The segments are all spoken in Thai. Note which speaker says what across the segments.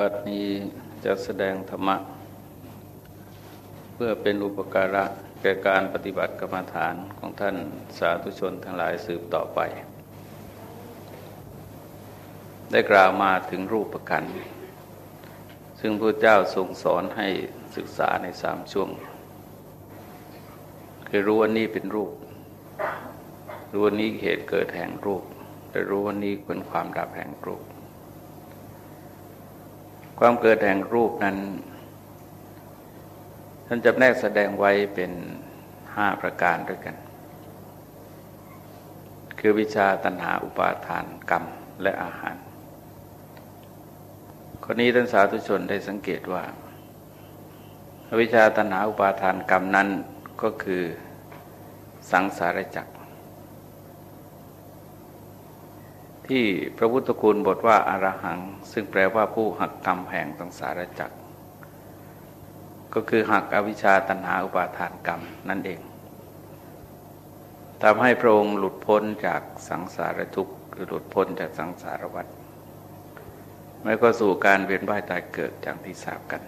Speaker 1: บัดนี้จะแสดงธรรมะ เพื่อเป็นอุปการะแก่การปฏิบัติกรรมฐานของท่านสาธุชนทั้งหลายสืบต่อไป ได้กล่าวมาถึงรูปประกัน ซึ่งพระเจ้าทรงสอนให้ศึกษาในสามช่วง คือรู้ว่านี่เป็นรูป รู้ว่านี้เหตุเกิดแห่งรูปและรู้ว่านี้เป็นความดับแห่งรูป ความเกิดแห่งรูปนั้น ท่านจำแนกแสดงไว้เป็นห้าประการด้วยกัน คือวิชาตัณหาอุปาทานกรรมและอาหารคนนี้ท่านสาธุชนได้สังเกตว่า วิชาตัณหาอุปาทานกรรมนั้นก็คือสังสารจักร ที่พระพุทธคุณบทว่าอารหัง ซึ่งแปลว่าผู้หักกรรมแห่งสังสารจักร ก็คือหักอวิชชาตัณหาอุปาทานกรรมนั่นเองทำให้พระองค์หลุดพ้นจากสังสารทุกข์หรือหลุดพ้นจากสังสารวัฏไม่ก็สู่การเวียนว่ายตายเกิดอย่างที่ทราบกัน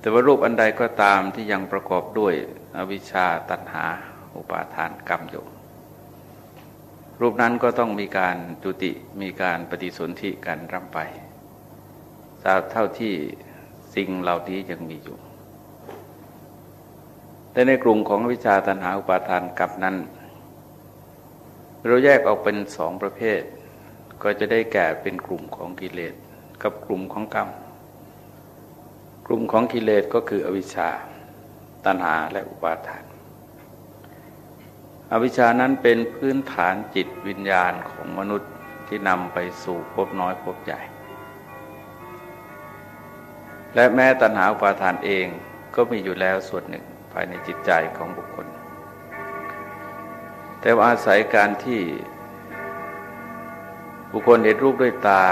Speaker 1: แต่ว่ารูปอันใดก็ตามที่ยังประกอบด้วยอวิชชาตัณหาอุปาทานกรรมอยู่ รูปนั้นก็ต้องมีการจุติมีการปฏิสนธิกันร่ำไปตราบเท่าที่สิ่งเหล่านี้ยังมีอยู่ แต่ในกลุ่มของวิชาตัณหาอุปาทานกับนั้น เราแยกออกเป็นสองประเภท ก็จะได้แก่เป็นกลุ่มของกิเลสกับกลุ่มของกรรม กลุ่มของกิเลสก็คืออวิชชาตัณหาและอุปาทาน อวิชานั้นเป็นพื้นฐานจิตวิญญาณของมนุษย์ที่นำไปสู่ภพน้อยภพใหญ่ และแม้ตัณหาอุปาทานเองก็มีอยู่แล้วส่วนหนึ่งภายในจิตใจของบุคคล แต่ว่าอาศัยการที่บุคคลเห็นรูปด้วยตา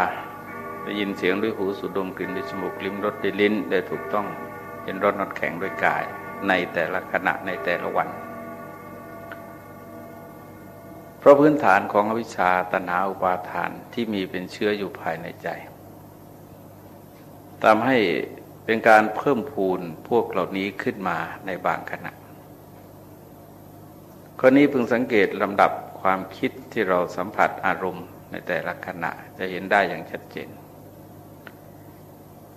Speaker 1: ได้ยินเสียงด้วยหูสูดดมกลิ่นด้วยจมูกลิ้มรสด้วยลิ้นได้ถูกต้องเห็นรสนอดแข็งด้วยกายในแต่ละขณะในแต่ละวัน เพราะพื้นฐานของอวิชชาตนาอุปาทานที่มีเป็นเชื้ออยู่ภายในใจทำให้เป็นการเพิ่มพูนพวกเหล่านี้ขึ้นมาในบางขณะข้อนี้พึงสังเกตลำดับความคิดที่เราสัมผัสอารมณ์ในแต่ละขณะจะเห็นได้อย่างชัดเจน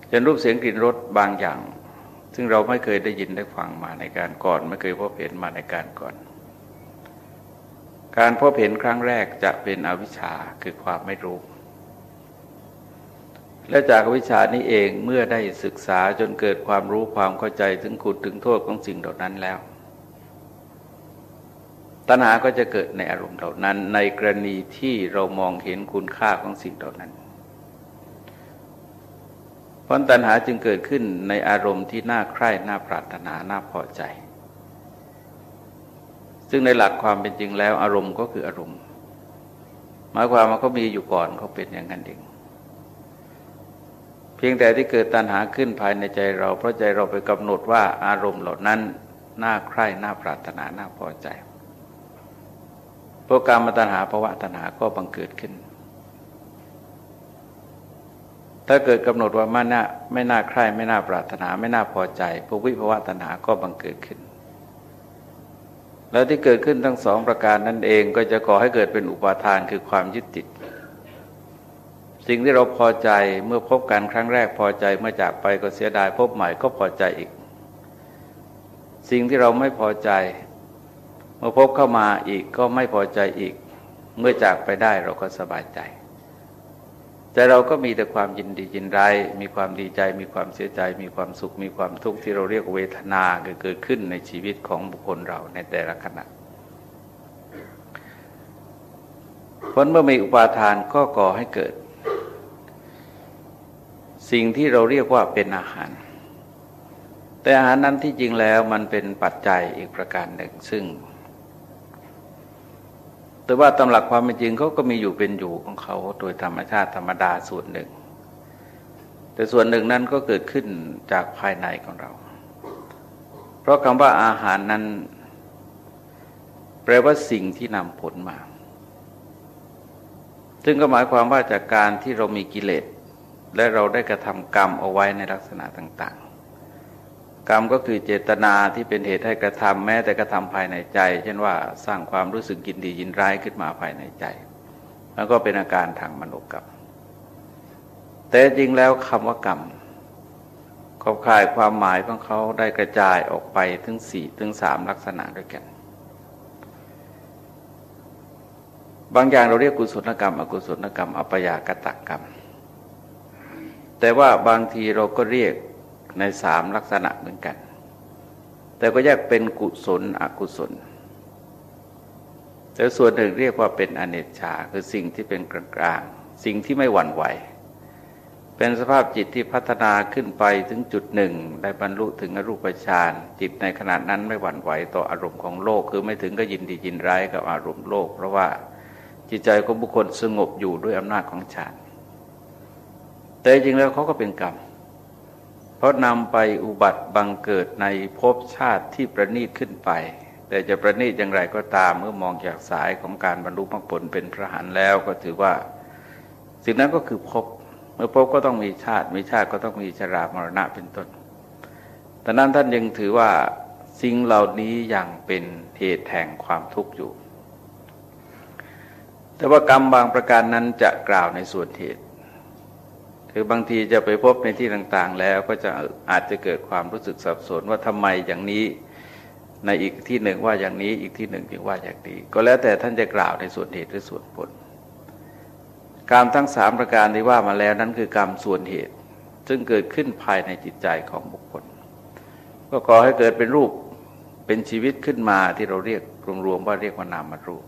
Speaker 1: เช่นรูปเสียงกลิ่นรสบางอย่าง ซึ่งเราไม่เคยได้ยินได้ฟังมาในการก่อน ไม่เคยพบเห็นมาในการก่อน การพบเห็นครั้งแรกจะเป็นอวิชชาคือความไม่รู้ และจากอวิชชานี้เองเมื่อได้ศึกษาจนเกิดความรู้ความเข้าใจถึงขุดถึงโทษของสิ่งเหล่านั้นแล้ว ตัณหาก็จะเกิดในอารมณ์เหล่านั้น ในกรณีที่เรามองเห็นคุณค่าของสิ่งเหล่านั้นเพราะตัณหาจึงเกิดขึ้นในอารมณ์ที่น่าใคร่น่าปรารถนาน่าพอใจ ซึ่งในหลักความเป็นจริงแล้ว อารมณ์ก็คืออารมณ์ หมายความว่าเขามีอยู่ก่อนเขาเป็นอย่างนั้นเองเพียงแต่ที่เกิดตัณหาขึ้นภายในใจเรา เพราะใจเราไปกำหนดว่าอารมณ์เหล่านั้นน่าใคร่น่าปรารถนาน่าพอใจโปรกรรมตัณหาภาวะตัณหาก็บังเกิดขึ้น ถ้าเกิดกำหนดว่าไม่น่าไม่น่าใคร่ไม่น่าปรารถนาไม่น่าพอใจพวกวิภาวะตัณหาก็บังเกิดขึ้น แล้วที่เกิดขึ้นทั้งสองประการนั่นเองก็จะก่อให้เกิดเป็นอุปาทานคือความยึดติด สิ่งที่เราพอใจเมื่อพบกันครั้งแรกพอใจเมื่อจากไปก็เสียดายพบใหม่ก็พอใจอีก สิ่งที่เราไม่พอใจ เมื่อพบเข้ามาอีกก็ไม่พอใจอีก เมื่อจากไปได้เราก็สบายใจ แต่เราก็มีแต่ความยินดียินร้ายมีความดีใจ มีความเสียใจ มีความสุข มีความทุกข์ที่เราเรียกเวทนาเกิดขึ้นในชีวิตของบุคคลเราในแต่ละขณะผลเมื่อมีอุปาทานก็ก่อให้เกิด สิ่งที่เราเรียกว่าเป็นอาหาร แต่อาหารนั้นที่จริงแล้วมันเป็นปัจจัยอีกประการหนึ่งซึ่ง แต่ว่าตำหลักความเป็นจริงเขาก็มีอยู่เป็นอยู่ของเขาโดยธรรมชาติธรรมดาส่วนหนึ่ง แต่ส่วนหนึ่งนั้นก็เกิดขึ้นจากภายในของเรา เพราะคำว่าอาหารนั้น แปลว่าสิ่งที่นำผลมา ซึ่งก็หมายความว่าจากการที่เรามีกิเลสและเราได้กระทำกรรมเอาไว้ในลักษณะต่าง กรรมก็คือเจตนาที่เป็นเหตุให้กระทำแม้แต่กระทำภายในใจ เช่นว่าสร้างความรู้สึกยินดียินร้ายขึ้นมาภายในใจแล้วก็เป็นอาการทางมโนกรรม แต่จริงแล้วคำว่ากรรมขอบข่ายความหมายของเขาได้กระจายออกไปถึงสี่ถึงสามลักษณะด้วยกัน บางอย่างเราเรียกกุศลกรรม อกุศลกรรม อัปยากตกรรม แต่ว่าบางทีเราก็เรียก ในสามลักษณะเหมือนกัน แต่ก็แยกเป็นกุศลอกุศล แต่ส่วนหนึ่งเรียกว่าเป็นอเนจชาคือสิ่งที่เป็นกลางๆ สิ่งที่ไม่หวั่นไหว เป็นสภาพจิตที่พัฒนาขึ้นไปถึงจุดหนึ่งได้บรรลุถึงอรูปฌานจิตในขณะนั้นไม่หวั่นไหวต่ออารมณ์ของโลก คือไม่ถึงก็ยินดียินร้ายกับอารมณ์โลก เพราะว่าจิตใจของบุคคลสงบอยู่ด้วยอำนาจของฌานแต่จริงแล้วเขาก็เป็นกรรม เพราะนำไปอุบัติบังเกิดในภพชาติที่ประณีตขึ้นไป แต่จะประณีตอย่างไรก็ตามเมื่อมองจากสายของการบรรลุมรรคผลเป็นพระหันแล้วก็ถือว่า สิ่งนั้นก็คือภพเมื่อภพก็ต้องมีชาติมีชาติก็ต้องมีชรามรณะเป็นต้นแต่นั้นท่านยังถือว่าสิ่งเหล่านี้ยังเป็นเหตุแห่งความทุกข์อยู่ แต่ว่ากรรมบางประการนั้นจะกล่าวในส่วนเหตุ คือบางทีจะไปพบในที่ต่างๆ แล้วก็จะอาจจะเกิดความรู้สึกสับสนว่าทำไมอย่างนี้ในอีกที่หนึ่งว่าอย่างนี้อีกที่หนึ่งจึงว่าอย่างนี้ ก็แล้วแต่ท่านจะกล่าวในส่วนเหตุหรือส่วนผลกรรมทั้งสามประการที่ว่ามาแล้วนั้นคือกรรมส่วนเหตุ ซึ่งเกิดขึ้นภายในจิตใจของบุคคล ก็ก่อให้เกิดเป็นรูปเป็นชีวิตขึ้นมาที่เราเรียกรวมๆว่าเรียกว่านามารูป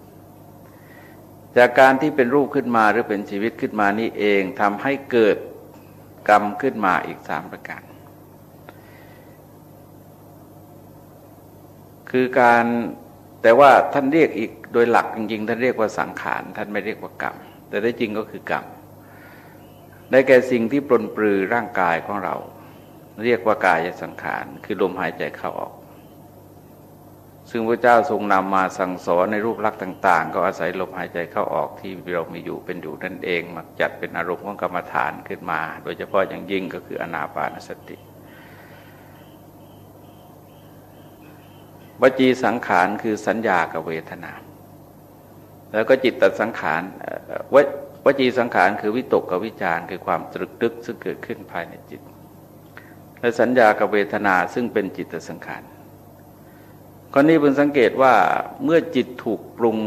Speaker 1: จากการที่เป็นรูปขึ้นมาหรือเป็นชีวิตขึ้นมานี่เองทำให้เกิด กรรมขึ้นมาอีกสามประการ คือการแต่ว่าท่านเรียกอีกโดยหลักจริงๆท่านเรียกว่าสังขารท่านไม่เรียกว่ากรรม แต่ได้จริงก็คือกรรมได้แก่สิ่งที่ปลนปลือร่างกายของเรา เรียกว่ากายสังขารคือลมหายใจเข้าออก ซึ่งพระเจ้าทรงนำมาสั่งสอนในรูปลักษณ์ต่าง ๆ ก็อาศัยลมหายใจเข้าออกที่เรามีอยู่เป็นอยู่นั่นเองมาจัดเป็นอารมณ์ของกรรมฐานขึ้นมา โดยเฉพาะอย่างยิ่งก็คืออนาปานสติวจีสังขารคือสัญญากับเวทนา แล้วก็จิตตสังขารววจีสังขารคือวิตกกับวิจารคือความตรึกตึกซึ่งเกิดขึ้นภายในจิต และสัญญากับเวทนาซึ่งเป็นจิตตสังขาร ข้อนี้เพิ่งสังเกตว่าเมื่อจิตถูกปรุง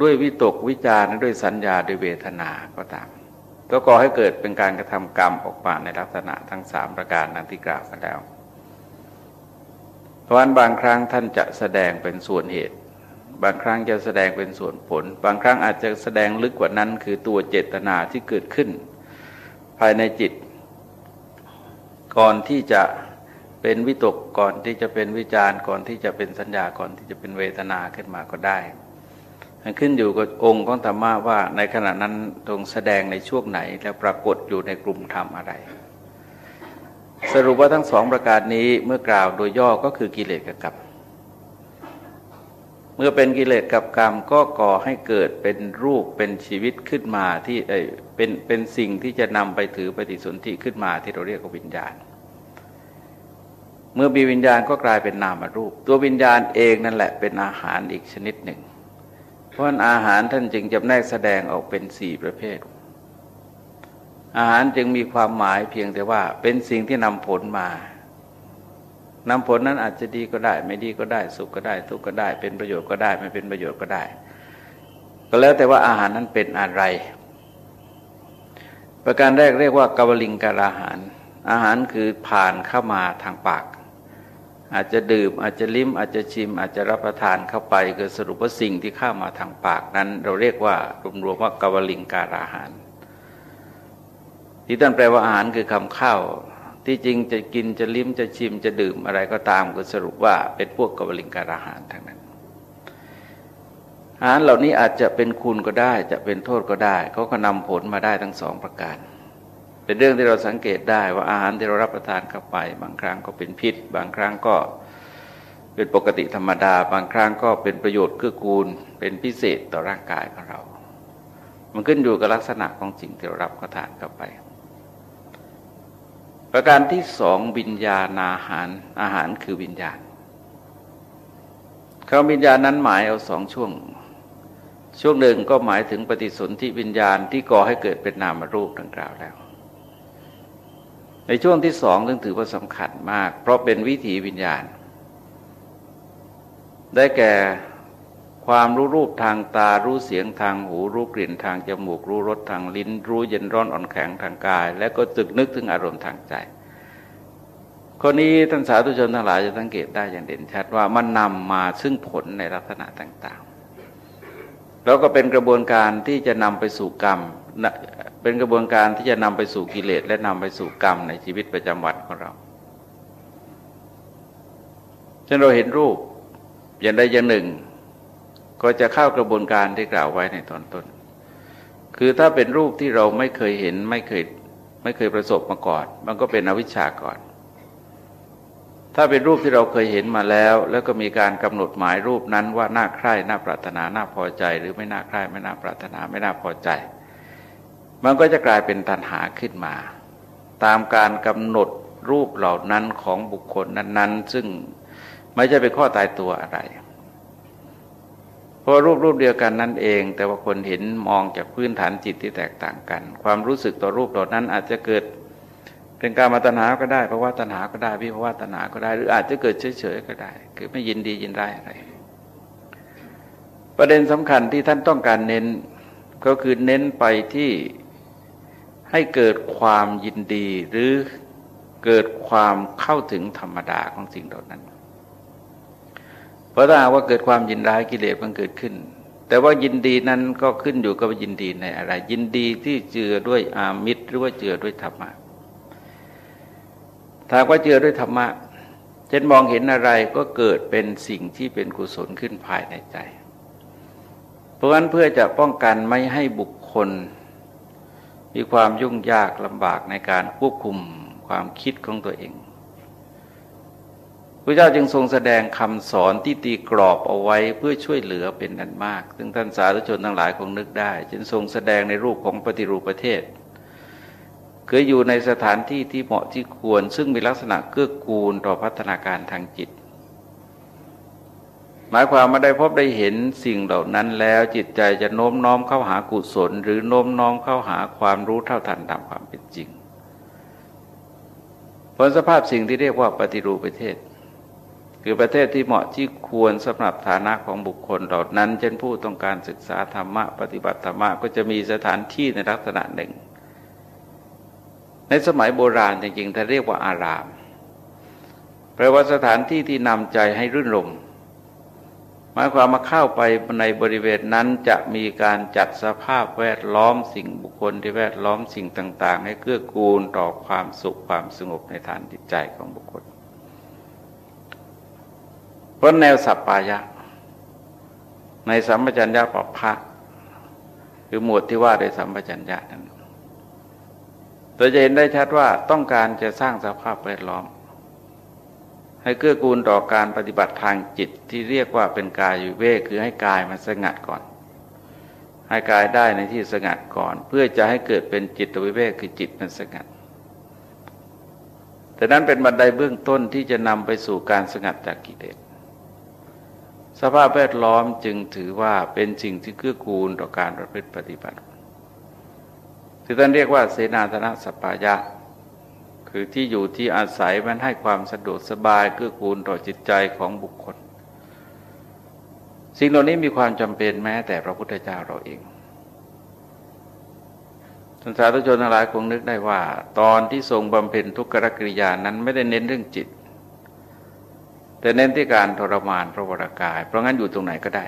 Speaker 1: ด้วยวิตกวิจารด้วยสัญญาด้วยเวทนาก็ตาม ก็ก่อให้เกิดเป็นการกระทำกรรมออกมาในลักษณะทั้งสามประการดังที่กล่าวมาแล้วเพราะนั้นบางครั้งท่านจะแสดงเป็นส่วนเหตุ บางครั้งจะแสดงเป็นส่วนผล บางครั้งอาจจะแสดงลึกกว่านั้น คือตัวเจตนาที่เกิดขึ้น ภายในจิต ก่อนที่จะ เป็นวิตกก่อนที่จะเป็นวิจารก่อนที่จะเป็นสัญญาก่อนที่จะเป็นเวทนาขึ้นมาก็ได้ขึ้นอยู่กับองค์ของธรรมะว่าในขณะนั้นตรงแสดงในช่วงไหนแล้วปรากฏอยู่ในกลุ่มธรรมอะไร สรุปว่าทั้งสองประการนี้เมื่อกล่าวโดยย่อก็คือกิเลสกับกรรมเมื่อเป็นกิเลสกับกรรมก็ก่อให้เกิดเป็นรูปเป็นชีวิตขึ้นมาที่เอเป็นเป็นสิ่งที่จะนำไปถือปฏิสนธิขึ้นมาที่เราเรียกว่าวิญญาณ เมื่อมีวิญญาณก็กลายเป็นนามรูป ตัววิญญาณเองนั่นแหละเป็นอาหารอีกชนิดหนึ่ง เพราะอาหารท่านจึงจำแนกแสดงออกเป็นสี่ประเภท อาหารจึงมีความหมายเพียงแต่ว่าเป็นสิ่งที่นำผลมานำผลนั้นอาจจะดีก็ได้ ไม่ดีก็ได้ สุขก็ได้ ทุกข์ก็ได้ เป็นประโยชน์ก็ได้ ไม่เป็นประโยชน์ก็ได้ ก็แล้วแต่ว่าอาหารนั้นเป็นอะไร ประการแรกเรียกว่ากาวลิงการอาหาร อาหารคือผ่านเข้ามาทางปาก อาจจะดื่มอาจจะลิ้มอาจจะชิม อาจจะรับประทานเข้าไปคือสรุปว่าสิ่งที่เข้ามาทางปากนั้น เราเรียกว่ารวมๆว่ากาวลิงการอาหาร ที่ท่านแปลว่าอาหารคือคำข้าวที่จริงจะกินจะลิ้มจะชิมจะดื่มอะไรก็ตามก็สรุปว่าเป็นพวกกบลิงการอาหารทั้งนั้น อาหารเหล่านี้อาจจะเป็นคุณก็ได้จะเป็นโทษก็ได้เขาก็นำผลมาได้ทั้งสองประการ เป็นเรื่องที่เราสังเกตได้ว่าอาหารที่เรารับประทานเข้าไป บางครั้งก็เป็นพิษ บางครั้งก็เป็นปกติธรรมดา บางครั้งก็เป็นประโยชน์เกื้อกูล เป็นพิเศษต่อร่างกายของเรา มันขึ้นอยู่กับลักษณะของสิ่งที่เรารับประทานเข้าไป ประการที่สองวิญญาณอาหารอาหารคือวิญญาณคำวิญญาณนั้นหมายเอาสองช่วง ช่วงหนึ่งก็หมายถึงปฏิสนธิวิญญาณที่ก่อให้เกิดเป็นนามรูปดังกล่าวแล้ว ในช่วงที่สองซึ่งถือว่าสำคัญมาก เพราะเป็นวิถีวิญญาณ ได้แก่ความรู้รูปทางตา รู้เสียงทางหู รู้กลิ่นทางจมูก รู้รสทางลิ้น รู้เย็นร้อนอ่อนแข็งทางกาย และก็ตึกนึกถึงอารมณ์ทางใจคนนี้ท่านสาธุชนทั้งหลายจะสังเกตได้อย่างเด่นชัดว่ามันนำมาซึ่งผลในลักษณะต่าง ๆ แล้วก็เป็นกระบวนการที่จะนำไปสู่กรรม เป็นกระบวนการที่จะนำไปสู่กิเลสและนำไปสู่กรรมในชีวิตประจำวันของเราจนเราเห็นรูปอย่างใดอย่างหนึ่ง ก็จะเข้ากระบวนการที่กล่าวไว้ในตอนต้น คือถ้าเป็นรูปที่เราไม่เคยเห็นไม่เคยไม่เคยประสบมาก่อน มันก็เป็นอวิชชาก่อน ถ้าเป็นรูปที่เราเคยเห็นมาแล้ว แล้วก็มีการกำหนดหมายรูปนั้นว่าน่าใคร่น่าปรารถนาน่าพอใจ หรือไม่น่าใคร่ไม่น่าปรารถนาไม่น่าพอใจ มันก็จะกลายเป็นตัณหาขึ้นมา ตามการกำหนดรูปเหล่านั้นของบุคคลนั้น ๆ ซึ่งไม่ใช่เป็นข้อตายตัวอะไร เพราะรูปรูปเดียวกันนั่นเอง แต่ว่าคนเห็นมองจากพื้นฐานจิตที่แตกต่างกัน ความรู้สึกต่อรูปเหล่านั้นอาจจะเกิดเป็นการมาตัณหาก็ได้เพราะว่าตัณหาก็ได้วิภาวะตัณหาก็ได้ หรืออาจจะเกิดเฉยๆก็ได้ คือไม่ยินดียินร้อะไร ประเด็นสำคัญที่ท่านต้องการเน้นก็คือเน้นไปที่ ให้เกิดความยินดีหรือเกิดความเข้าถึงธรรมดาของสิ่งเหล่านั้น เพราะถ้าว่าเกิดความยินร้ายกิเลสมันเกิดขึ้น แต่ว่ายินดีนั้นก็ขึ้นอยู่กับยินดีในอะไร ยินดีที่เจือด้วยอามิตรหรือว่าเจือด้วยธรรมะถ้าว่าเจือด้วยธรรมะเช่นมองเห็นอะไรก็เกิดเป็นสิ่งที่เป็นกุศลขึ้นภายในใจ เพราะฉะนั้นเพื่อจะป้องกันไม่ให้บุคคล มีความยุ่งยากลำบากในการควบคุมความคิดของตัวเองพระเจ้าจึงทรงแสดงคำสอนที่ตีกรอบเอาไว้เพื่อช่วยเหลือเป็นนั้นมาก ซึ่งท่านสาธุชนทั้งหลายคงนึกได้ จึงทรงแสดงในรูปของปฏิรูปประเทศคืออยู่ในสถานที่ที่เหมาะที่ควร ซึ่งมีลักษณะเกื้อกูลต่อพัฒนาการทางจิต หมายความมาได้พบได้เห็นสิ่งเหล่านั้นแล้วจิตใจจะโน้มน้อมเข้าหากุศล หรือโน้มน้อมเข้าหาความรู้เท่าทันตามความเป็นจริงผลสภาพสิ่งที่เรียกว่าปฏิรูปประเทศ คือประเทศที่เหมาะที่ควรสำหรับฐานะของบุคคลเหล่านั้น เช่นผู้ต้องการศึกษาธรรมะปฏิบัติธรรมะก็จะมีสถานที่ในลักษณะหนึ่ง ในสมัยโบราณจริงๆท่านเรียกว่าอารามแปลว่าสถานที่ที่นำใจให้รื่นรมห มายความมาเข้าไปในบริเวณนั้นจะมีการจัดสภาพแวดล้อมสิ่งบุคคลที่แวดล้อมสิ่งต่าง ๆ ให้เกื้อกูลต่อความสุขความสงบในฐานจิตใจของบุคคล เพราะแนวสัปปายะ ในสัมปชัญญะปภะคือหมวดที่ว่าในสัมปชัญญะนั้นเราจะเห็นได้ชัดว่าต้องการจะสร้างสภาพแวดล้อม ให้เกื้อกูลต่อการปฏิบัติทางจิตที่เรียกว่าเป็นกายอยู่เวกคือให้กายมันสงัดก่อน ให้กายได้ในที่สงัดก่อน เพื่อจะให้เกิดเป็นจิตวิเวกคือจิตมันสงัด แต่นั้นเป็นบันไดเบื้องต้นที่จะนำไปสู่การสงัดจากกิเลสสภาพแวดล้อมจึงถือว่าเป็นสิ่งที่เกื้อกูลต่อการประพฤติปฏิบัติที่ท่านเรียกว่าเสนาธนะสปายะ คือที่อยู่ที่อาศัยมันให้ความสะดวกสบายเกื้อกูลต่อจิตใจของบุคคล สิ่งเหล่านี้มีความจำเป็นแม้แต่พระพุทธเจ้าเราเองท่านสาธุชนทั้งหลายคงนึกได้ว่า ตอนที่ทรงบำเพ็ญทุกขกริยานั้นไม่ได้เน้นเรื่องจิต แต่เน้นที่การทรมานพระวรากาย เพราะงั้นอยู่ตรงไหนก็ได้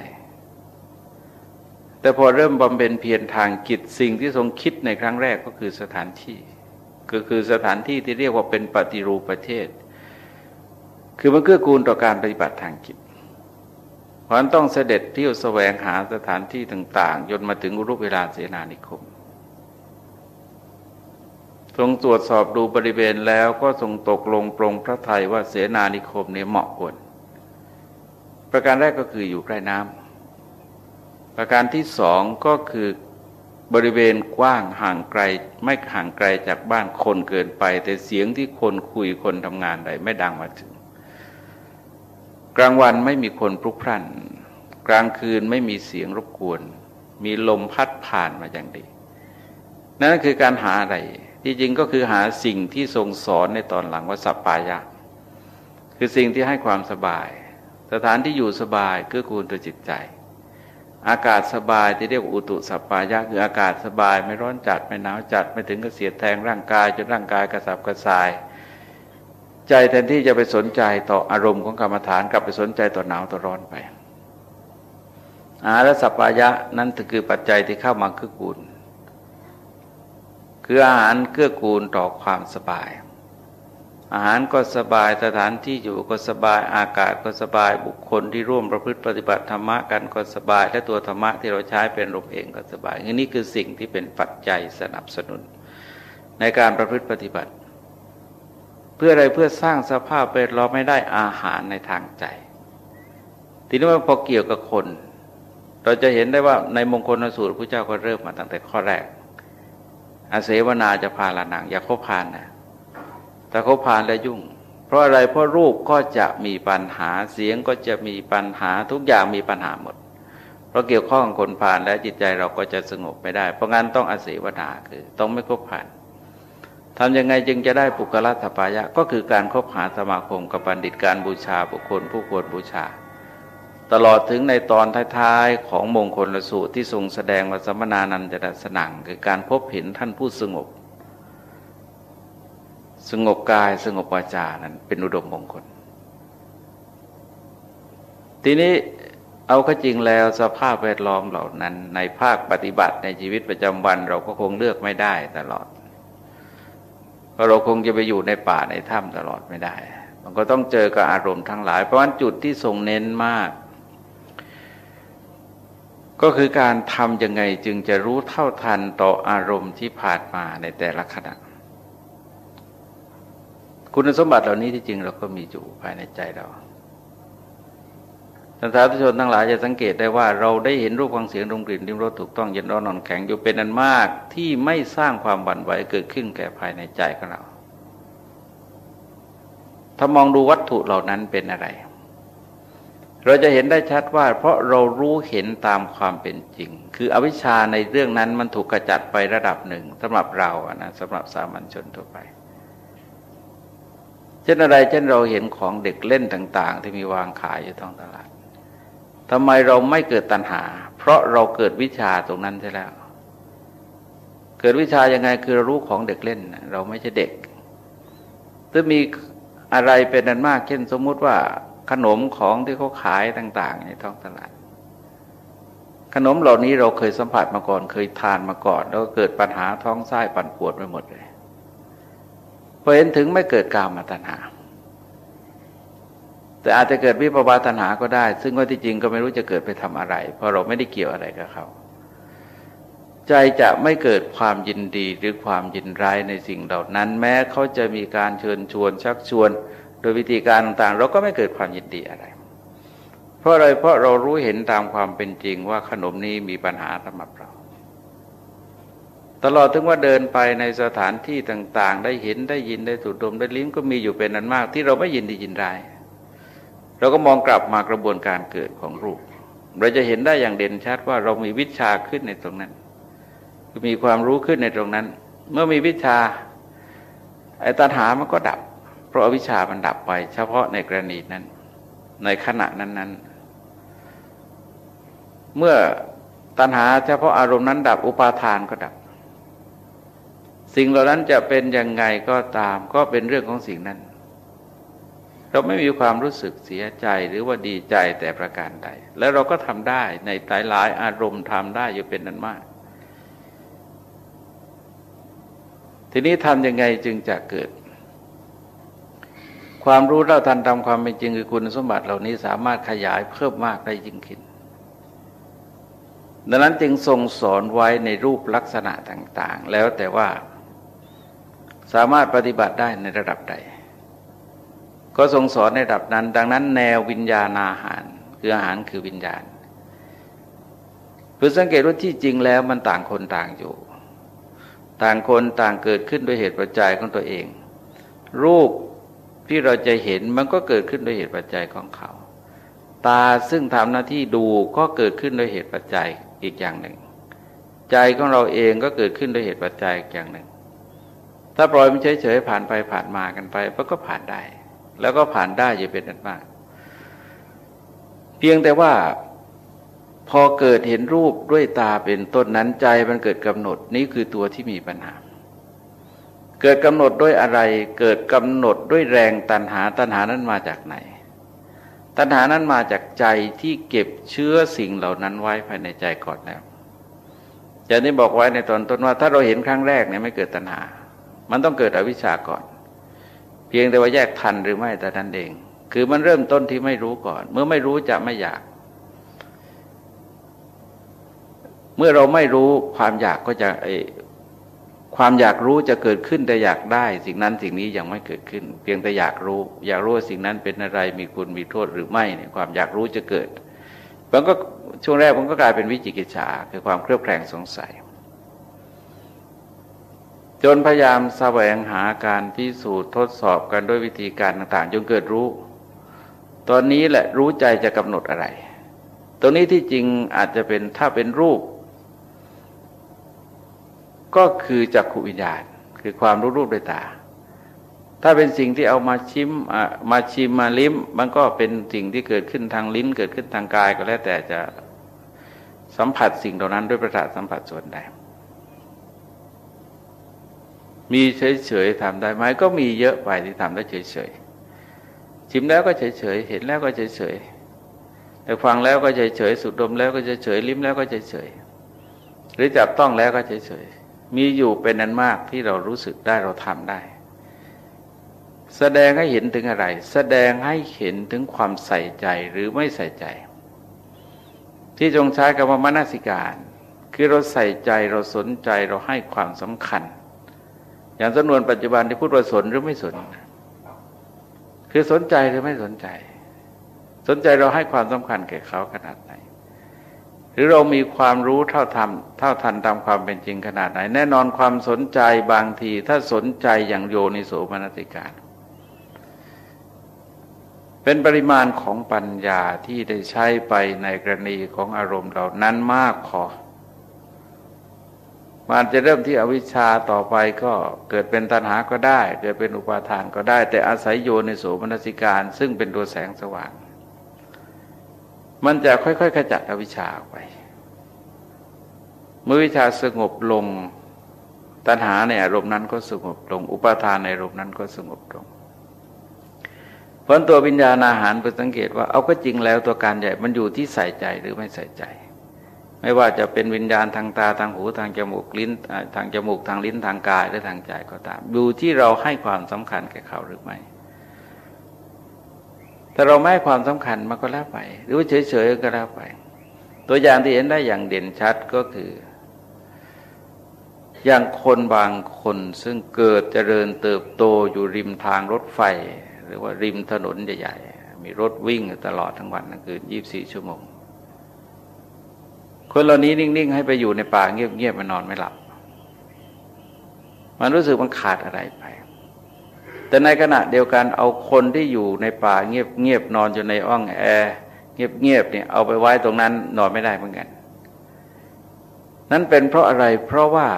Speaker 1: แต่พอเริ่มบำเพ็ญเพียรทางกิจสิ่งที่ทรงคิดในครั้งแรกก็คือสถานที่ ก็คือสถานที่ที่เรียกว่าเป็นปฏิรูปประเทศ คือมันเกื้อกูลต่อการปฏิบัติทางกิจเพราะนั้นต้องเสด็จเที่ยวแสวงหาสถานที่ต่างๆจนมาถึงรูปเวลาเสนานิคม ทรงตรวจสอบดูบริเวณแล้วก็ทรงตกลงปรงพระทัยว่าเสนานิคมนี้เหมาะควรประการแรกก็คืออยู่ใกล้น้ำประการที่สองก็คือ บริเวณกว้างห่างไกลไม่ห่างไกลจากบ้านคนเกินไป แต่เสียงที่คนคุยคนทำงานใดไม่ดังมาถึง กลางวันไม่มีคนพลุกพล่านกลางคืนไม่มีเสียงรบกวน มีลมพัดผ่านมาอย่างดี นั่นคือการหาอะไร ที่จริงก็คือหาสิ่งที่ทรงสอนในตอนหลังว่าสัปปายะ คือสิ่งที่ให้ความสบาย สถานที่อยู่สบายเกื้อกูลต่อจิตใจ อากาศสบายที่เรียกอุตุสัปปายะคืออากาศสบาย ไม่ร้อนจัดไม่หนาวจัดไม่ถึงกับเสียดแทงร่างกายจนร่างกายกระสับกระส่าย ใจแทนที่จะไปสนใจต่ออารมณ์ของกรรมฐานกลับไปสนใจต่อหนาวต่อร้อนไป อาหารสัพพายะนั้นคือปัจจัยที่เข้ามาเกื้อกูล คืออาหารเกื้อกูลต่อความสบาย อาหารก็สบายสถานที่อยู่ก็สบายอากาศก็สบายบุคคลที่ร่วมประพฤติปฏิบัติธรรมะกันก็สบาย และตัวธรรมะที่เราใช้เป็นลมเองก็สบายนี่คือสิ่งที่เป็นปัจจัยสนับสนุน ในการประพฤติปฏิบัติ เพื่ออะไรเพื่อสร้างสภาพเป็นเราไม่ได้อาหารในทางใจ ทีนี้ว่าพอเกี่ยวกับคน เราจะเห็นได้ว่าในมงคลสูตรพระเจ้าก็เริ่มมาตั้งแต่ข้อแรก อาเสวนาจะพาละนังอย่าคบพานนะ แต่คบพานแล้วยุ่ง เพราะอะไรเพราะรูปก็จะมีปัญหาเสียงก็จะมีปัญหาทุกอย่างมีปัญหาหมด เพราะเกี่ยวข้องกับคนผ่านและจิตใจเราก็จะสงบไม่ได้ เพราะงั้นต้องอาเสวนาคือต้องไม่คบผ่านทำยังไงจึงจะได้ปุกละสปายะ ก็คือการคบหาสมาคมกับบัณฑิตการบูชาบุคคลผู้ควรบูชา ตลอดถึงในตอนท้ายๆของมงคลละสูตรที่ทรงแสดงว่าสมนานันจะสนังคือการพบเห็นท่านผู้สงบ สงบกายสงบวาจานั้นเป็นอุดมมงคล ทีนี้เอาก็จริงแล้วสภาพแวดล้อมเหล่านั้น ในภาคปฏิบัติในชีวิตประจำวันเราก็คงเลือกไม่ได้ตลอด เพราะเราคงจะไปอยู่ในป่าในถ้ำตลอดไม่ได้ มันก็ต้องเจอกับอารมณ์ทั้งหลาย เพราะฉะนั้นจุดที่ทรงเน้นมาก ก็คือการทำยังไงจึงจะรู้เท่าทันต่ออารมณ์ที่ผ่านมาในแต่ละขณะ คุณสมบัติเหล่านี้ที่จริงเราก็มีอยู่ภายในใจเราท่านสาธุชนทั้งหลายจะสังเกตได้ว่าเราได้เห็นรูปฟังเสียงดมกลิ่นริมรสถูกต้องเย็นร้อนนอนแข็งอยู่เป็นอันมากที่ไม่สร้างความบั่นไหวเกิดขึ้นแก่ภายในใจของเรา ถ้ามองดูวัตถุเหล่านั้นเป็นอะไร เราจะเห็นได้ชัดว่า เพราะเรารู้เห็นตามความเป็นจริง คืออวิชชาในเรื่องนั้นมันถูกกระจัดไประดับหนึ่งสำหรับเราอะนะสำหรับสามัญชนทั่วไป ช่นอะไร เช่นเราเห็นของเด็กเล่นต่าง ๆ ที่มีวางขายอยู่ท้องตลาดทำไมเราไม่เกิดตัณหา เพราะเราเกิดวิชาตรงนั้นใช่แล้ว เกิดวิชายังไงคือเรารู้ของเด็กเล่น เราไม่ใช่เด็กถ้ามีอะไรเป็นนันมาก เช่นสมมุติว่าขนมของที่เขาขายต่าง ๆ ในท้องตลาด ขนมเหล่านี้เราเคยสัมผัสมาก่อน เคยทานมาก่อน แล้วเกิดปัญหาท้องไส้ปั่นปวดไปหมดเลย อเห็นถึงไม่เกิดกามาตัณหา แต่อาจจะเกิดวิปวาตัณหาก็ได้ ซึ่งว่าที่จริงก็ไม่รู้จะเกิดไปทำอะไร เพราะเราไม่ได้เกี่ยวอะไรกับเขา ใจจะไม่เกิดความยินดีหรือความยินร้ายในสิ่งเหล่านั้น แม้เขาจะมีการเชิญชวนชักชวน โดยวิธีการต่างๆ เราก็ไม่เกิดความยินดีอะไร เพราะอะไรเพราะเรารู้เห็นตามความเป็นจริงว่าขนมนี้มีปัญหาสำหรับเรา ตลอดถึงว่าเดินไปในสถานที่ต่าง ๆ ได้เห็นได้ยินได้สูดดมได้ลิ้มก็มีอยู่เป็นนันมาก ที่เราไม่ยินดียินร้าย เราก็มองกลับมากระบวนการเกิดของรูป เราจะเห็นได้อย่างเด่นชัดว่าเรามีวิชาขึ้นในตรงนั้นมีความรู้ขึ้นในตรงนั้น เมื่อมีวิชาไอ้ตัณหามันก็ดับ เพราะวิชามันดับไป เฉพาะในกรณีนั้น ในขณะนั้นๆ เมื่อตัณหาเฉพาะอารมณ์นั้นดับอุปาทานก็ดับ สิ่งเหล่านั้นจะเป็นยังไงก็ตาม ก็เป็นเรื่องของสิ่งนั้น เราไม่มีความรู้สึกเสียใจหรือว่าดีใจแต่ประการใด แล้วเราก็ทำได้ในหลายหลายอารมณ์ทำได้อยู่เป็นนั้นมาก ทีนี้ทำยังไงจึงจะเกิด ความรู้เล่าทันตามความเป็นจริงคือคุณสมบัติเหล่านี้สามารถขยายเพิ่มมากได้ยิ่งขึ้นดังนั้นจึงทรงสอนไว้ในรูปลักษณะต่าง ๆ แล้วแต่ว่า สามารถปฏิบัติได้ในระดับใด ก็ทรงสอนในระดับนั้น ดังนั้นแนววิญญาณอาหาร คืออาหารคือวิญญาณเพื่อสังเกตว่าที่จริงแล้วมันต่างคนต่างอยู่ ต่างคนต่างเกิดขึ้นโดยเหตุปัจจัยของตัวเอง รูปที่เราจะเห็นมันก็เกิดขึ้นโดยเหตุปัจจัยของเขา ตาซึ่งทำหน้าที่ดูก็เกิดขึ้นโดยเหตุปัจจัยอีกอย่างหนึ่ง ใจของเราเองก็เกิดขึ้นโดยเหตุปัจจัยอีกอย่างหนึ่ง ถ้าปล่อยมันเฉยๆผ่านไปผ่านมากันไปมันก็ผ่านได้ แล้วก็ผ่านได้อย่าเป็นอันมาก เพียงแต่ว่าพอเกิดเห็นรูปด้วยตาเป็นต้นนั้นใจมันเกิดกำหนดนี่คือตัวที่มีปัญหา เกิดกำหนดด้วยอะไร เกิดกำหนดด้วยแรงตัณหาตัณหานั้นมาจากไหน ตัณหานั้นมาจากใจที่เก็บเชื้อสิ่งเหล่านั้นไว้ภายในใจก่อนแล้วอย่างที่บอกไว้ในตอนต้นว่า ถ้าเราเห็นครั้งแรกเนี่ยไม่เกิดตัณหา มันต้องเกิดอวิชชาก่อน เพียงแต่ว่าแยกทันหรือไม่แต่นั้นเอง คือมันเริ่มต้นที่ไม่รู้ก่อน เมื่อไม่รู้จะไม่อยาก เมื่อเราไม่รู้ความอยากก็จะความอยากรู้จะเกิดขึ้นแต่อยากได้ สิ่งนั้นสิ่งนี้ยังไม่เกิดขึ้น เพียงแต่อยากรู้ อยากรู้ว่าสิ่งนั้นเป็นอะไรมีคุณมีโทษหรือไม่เนี่ยความอยากรู้จะเกิดมันก็ช่วงแรกมันก็กลายเป็นวิจิกิจฉาคือความเครือบแคลงสงสัย จนพยายามแสวงหาการพิสูจน์ทดสอบกันด้วยวิธีการต่างๆจนเกิดรู้ ตอนนี้แหละรู้ใจจะกำหนดอะไร ตรงนี้ที่จริงอาจจะเป็นถ้าเป็นรูป ก็คือจักขุวิญญาณ คือความรู้รูปด้วยตา ถ้าเป็นสิ่งที่เอามาชิมมาชิมมาลิ้ม มันก็เป็นสิ่งที่เกิดขึ้นทางลิ้น เกิดขึ้นทางกายก็แล้วแต่จะสัมผัสสิ่งเหล่านั้นด้วยประสาทสัมผัสส่วนใด มีเฉยๆทำได้ไหมก็มีเยอะไปที่ทำได้เฉยๆชิมแล้วก็เฉยๆเห็นแล้วก็เฉยๆแต่ฟังแล้วก็เฉยๆสุดดมแล้วก็เฉยๆลิ้มแล้วก็เฉยๆหรือจับต้องแล้วก็เฉยๆมีอยู่เป็นนั้นมากที่เรารู้สึกได้เราทำได้ แสดงให้เห็นถึงอะไร แสดงให้เห็นถึงความใส่ใจหรือไม่ใส่ใจ ที่จงใช้คำว่ามนสิการ คือเราใส่ใจเราสนใจเราให้ความสำคัญ อย่างสนวนปัจจุบันที่พูดว่าสนหรือไม่สน คือสนใจหรือไม่สนใจ สนใจเราให้ความสำคัญแก่เขาขนาดไหน หรือเรามีความรู้เท่าทันเท่าทันตามความเป็นจริงขนาดไหน แน่นอนความสนใจบางที ถ้าสนใจอย่างโยนิโสมนสิการเป็นปริมาณของปัญญาที่ได้ใช้ไปในกรณีของอารมณ์เหล่านั้นมากพอ มันจะเริ่มที่อวิชชาต่อไปก็เกิดเป็นตัณหาก็ได้ เกิดเป็นอุปาทานก็ได้ แต่อาศัยโยนิโสมนสิการ ซึ่งเป็นตัวแสงสว่าง มันจะค่อยๆ ขจัดอวิชชาออกไป เมื่อวิชาสงบลงตัณหาในอารมณ์นั้นก็สงบลง อุปาทานในอารมณ์นั้นก็สงบลงเพราะตัววิญญาณอาหารไปสังเกตว่าเอาก็จริงแล้วตัวการใหญ่มันอยู่ที่ใส่ใจหรือไม่ใส่ใจ ไม่ว่าจะเป็นวิญญาณทางตาทางหูทางจมูกลิ้นทางจมูกทางลิ้นทางกายและทางใจก็ตามอยู่ที่เราให้ความสำคัญแก่เขาหรือไม่ถ้าเราไม่ให้ความสำคัญมันก็แล้วไป หรือว่าเฉยๆก็แล้วไป ตัวอย่างที่เห็นได้อย่างเด่นชัดก็คือ อย่างคนบางคนซึ่งเกิดเจริญเติบโตอยู่ริมทางรถไฟ หรือว่าริมถนนใหญ่ๆมีรถวิ่งตลอดทั้งวันทั้งคืนยี่บสี่ชั่วโมง คนเหล่านี้นิ่ง ๆ ให้ไปอยู่ในป่าเงียบๆมันนอนไม่หลับ มันรู้สึกมันขาดอะไรไป แต่ในขณะเดียวกันเอาคนที่อยู่ในป่าเงียบเงียบนอนอยู่ในอ้องแอร์เงียบเงียบเนี่ยเอาไปไว้ตรงนั้นนอนไม่ได้เหมือนกัน นั่นเป็นเพราะอะไรเพราะว่า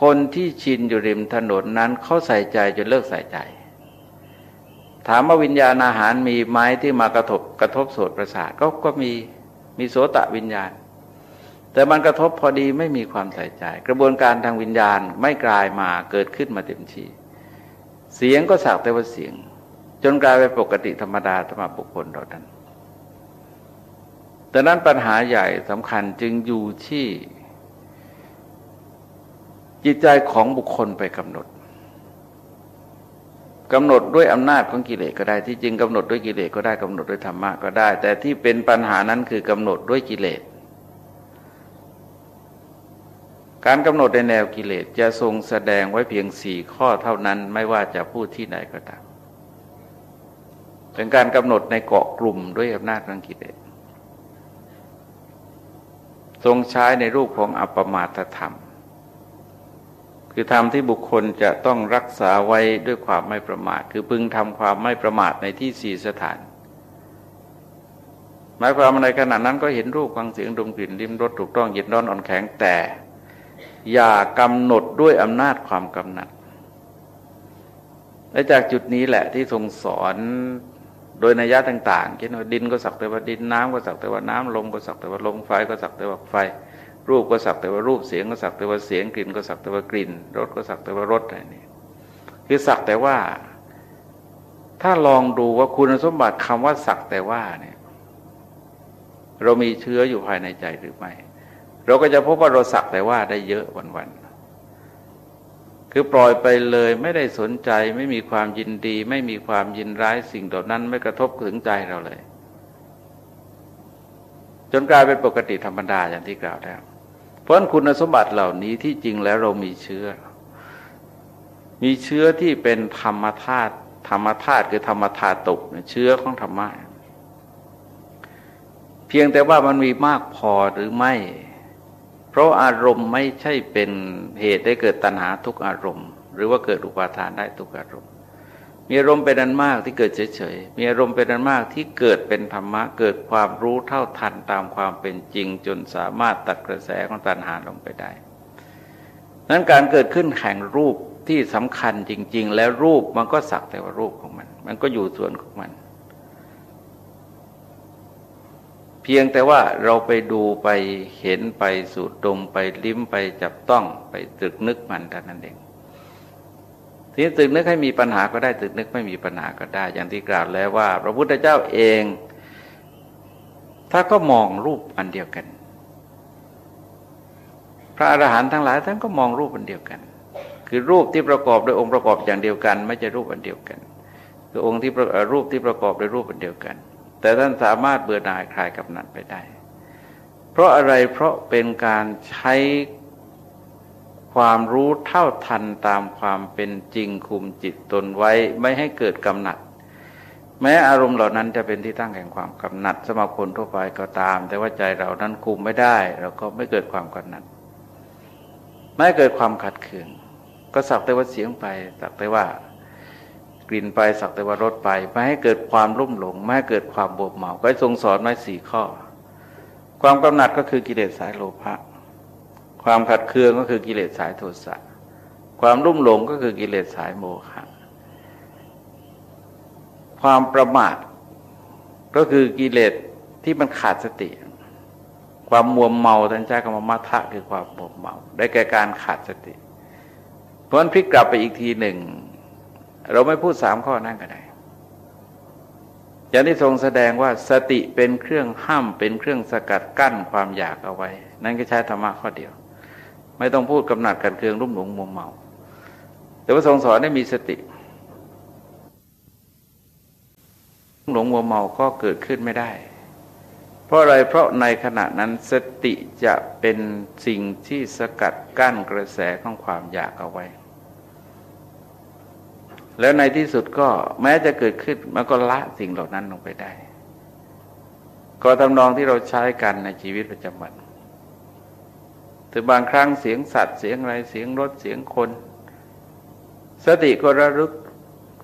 Speaker 1: คนที่ชินอยู่ริมถนนนั้นเขาใส่ใจจนเลิกใส่ใจ ถามว่าวิญญาณอาหารมีไม้ที่มากระทบกระทบโสตประสาทก็ก็มีมีโสตะวิญญาณ แต่มันกระทบพอดีไม่มีความใส่ใจ กระบวนการทางวิญญาณไม่กลายมาเกิดขึ้นมาเต็มทีเสียงก็สักแต่ว่าเสียง จนกลายเป็นปกติธรรมดาธรรมบุคคลเรานั้นแต่นั้นปัญหาใหญ่สำคัญจึงอยู่ที่ จิตใจของบุคคลไปกำหนดกำหนดด้วยอำนาจของกิเลสก็ได้ที่จริงกำหนดด้วยกิเลสก็ได้กำหนดด้วยธรรมะก็ได้ แต่ที่เป็นปัญหานั้นคือกำหนดด้วยกิเลส การกำหนดในแนวกิเลสจะทรงแสดงไว้เพียงสี่ข้อเท่านั้นไม่ว่าจะพูดที่ไหนก็ตามเป็นการกำหนดในเกาะกลุ่มด้วยอำนาจของกิเลสทรงใช้ในรูปของอัปมาทธรรม คือธรรมที่บุคคลจะต้องรักษาไว้ด้วยความไม่ประมาท คือพึงทำความไม่ประมาทในที่สี่สถาน หมายความในขณะนั้นก็เห็นรูปฟังเสียงดมกลิ่นลิ้มรสถูกต้องเย็นร้อนอ่อนแข็งแต่ อย่ากำหนดด้วยอำนาจความกำหนัด และจากจุดนี้แหละที่ทรงสอนโดยนัยยะต่างๆเช่นว่าดินก็สักแต่ว่าดินน้ำก็สักแต่ว่าน้ำลมก็สักแต่ว่าลมไฟก็สักแต่ว่าไฟ รูปก็สักแต่ว่ารูปเสียงก็สักแต่ว่าเสียงกลิ่นก็สักแต่ว่ากลิ่นรสก็สักแต่ว่ารสอะไรนี่คือสักแต่ว่า ถ้าลองดูว่าคุณสมบัติคำว่าสักแต่ว่าเนี่ย เรามีเชื้ออยู่ภายในใจหรือไม่ เราก็จะพบว่าเราสักแต่ว่าได้เยอะวันๆคือปล่อยไปเลยไม่ได้สนใจไม่มีความยินดี ไม่มีความยินร้ายสิ่งเหล่านั้นไม่กระทบถึงใจเราเลย จนกลายเป็นปกติธรรมดาอย่างที่กล่าวแล้วเพราะคุณสมบัติเหล่านี้ที่จริงแล้วเรามีเชื้อ มีเชื้อที่เป็นธรรมธาตุธรรมธาตุคือธรรมธาตุตเชื้อของธรรมะเพียงแต่ว่ามันมีมากพอหรือไม่ ราะอารมณ์ไม่ใช่เป็นเหตุได้เกิดตัณหาทุกอารมณ์ หรือว่าเกิดอุปาทานได้ทุกอารมณ์ มีอารมณ์เป็นอันมากที่เกิดเฉยๆมีอารมณ์เป็นอันมากที่เกิดเป็นธรรมะเกิดความรู้เท่าทันตามความเป็นจริง จนสามารถตัดกระแสของตัณหาลงไปได้นั้นการเกิดขึ้นแห่งรูปที่สำคัญจริง ๆ แล้วรูปมันก็สักแต่ว่ารูปของมัน มันก็อยู่ส่วนของมัน พียงแต่ว่าเราไปดูไปเห็นไปสูดดมไปลิ้มไปจับต้องไปตึกนึกมันแต่นั้นเองทีนี้ตึกนึกให้มีปัญหาก็ได้ตึกนึกไม่มีปัญหาก็ได้ อย่างที่กล่าวแล้วว่า พระพุทธเจ้าเอง ถ้าก็มองรูปอันเดียวกัน พระอรหันต์ทั้งหลายท่านก็มองรูปอันเดียวกัน คือรูปที่ประกอบด้วยองค์ประกอบอย่างเดียวกัน ไม่ใช่รูปอันเดียวกัน คือองค์ที่รูปที่ประกอบด้วยรูปอันเดียวกัน แต่ท่านสามารถเบื่อหน่ายคลายกับนั้นไปได้ เพราะอะไรเพราะเป็นการใช้ความรู้เท่าทันตามความเป็นจริงคุมจิตตนไว้ไม่ให้เกิดกำหนัด แม้อารมณ์เหล่านั้นจะเป็นที่ตั้งแห่งความกำหนัดสมาคนทั่วไปก็ตาม แต่ว่าใจเรานั้นคุมไม่ได้ เราก็ไม่เกิดความกำหนัด ไม่เกิดความขัดเคืองก็สักแต่ว่าเสียงไปสักแต่ว่า กลิ่นไปสักแต่ว่ารสไป ไม่ให้เกิดความรุ่มหลง ไม่ให้เกิดความโบเหมา ก็ทรงสอนไว้สี่ข้อ ความกำหนัดก็คือกิเลสสายโลภะ ความขัดเคืองก็คือกิเลสสายโทสะ ความรุ่มหลงก็คือกิเลสสายโมฆะความประมาทก็คือกิเลสที่มันขาดสติ ความมัวเมาท่านใช้คำว่ามัทะคือความมัวเมา ได้แก่การขาดสติ เพราะนั้นพลิกกลับไปอีกทีหนึ่ง เราไม่พูดสามข้อนั่นก็ได้อย่างที่ทรงแสดงว่าสติเป็นเครื่องห้ามเป็นเครื่องสกัดกั้นความอยากเอาไว้ นั่นก็ใช้ธรรมะข้อเดียว ไม่ต้องพูดกำหนัดกันเคืองรุ่มหลงมัวเมา แต่ว่าทรงสอนให้มีสติรุ่มหลงมัวเมาก็เกิดขึ้นไม่ได้ เพราะอะไรเพราะในขณะนั้นสติจะเป็นสิ่งที่สกัดกั้นกระแสของความอยากเอาไว้ แล้วในที่สุดก็แม้จะเกิดขึ้นมันก็ละสิ่งเหล่านั้นลงไปได้ ก็ทำนองที่เราใช้กันในชีวิตประจำวันถึงบางครั้งเสียงสัตว์เสียงอะไรเสียงรถเสียงคน สติก็ระลึก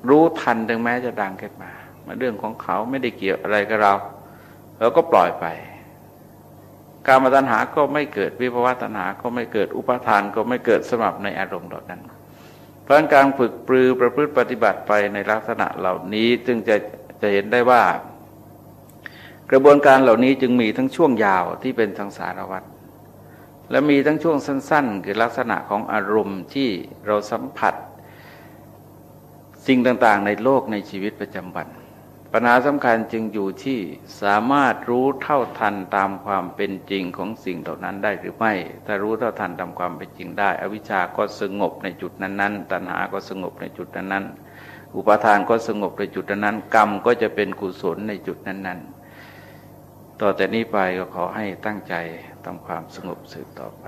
Speaker 1: รู้ทันถึงแม้จะดังขึ้นมามาเรื่องของเขาไม่ได้เกี่ยวอะไรกับเราเราก็ปล่อยไป การมาตัญหาก็ไม่เกิดวิภวตัญหาก็ไม่เกิดอุปทานก็ไม่เกิดสมับในอารมณ์เหล่านั้น เพราะการฝึกปรือประพฤติปฏิบัติไปในลักษณะเหล่านี้จึงจะจะเห็นได้ว่า กระบวนการเหล่านี้จึงมีทั้งช่วงยาวที่เป็นทังสารวัตรและมีทั้งช่วงสั้น ๆ คือลักษณะของอารมณ์ที่เราสัมผัส สิ่งต่างๆ ในโลกในชีวิตประจำวัน ปัญหาสำคัญจึงอยู่ที่สามารถรู้เท่าทันตามความเป็นจริงของสิ่งเหล่านั้นได้หรือไม่ ถ้ารู้เท่าทันตามความเป็นจริงได้ อวิชาก็สงบในจุดนั้น ๆ ตัณหาก็สงบในจุดนั้นๆ อุปาทานก็สงบในจุดนั้นๆ กรรมก็จะเป็นกุศลในจุดนั้น ๆ ต่อแต่นี้ไปก็ขอให้ตั้งใจทำความสงบสืบต่อไป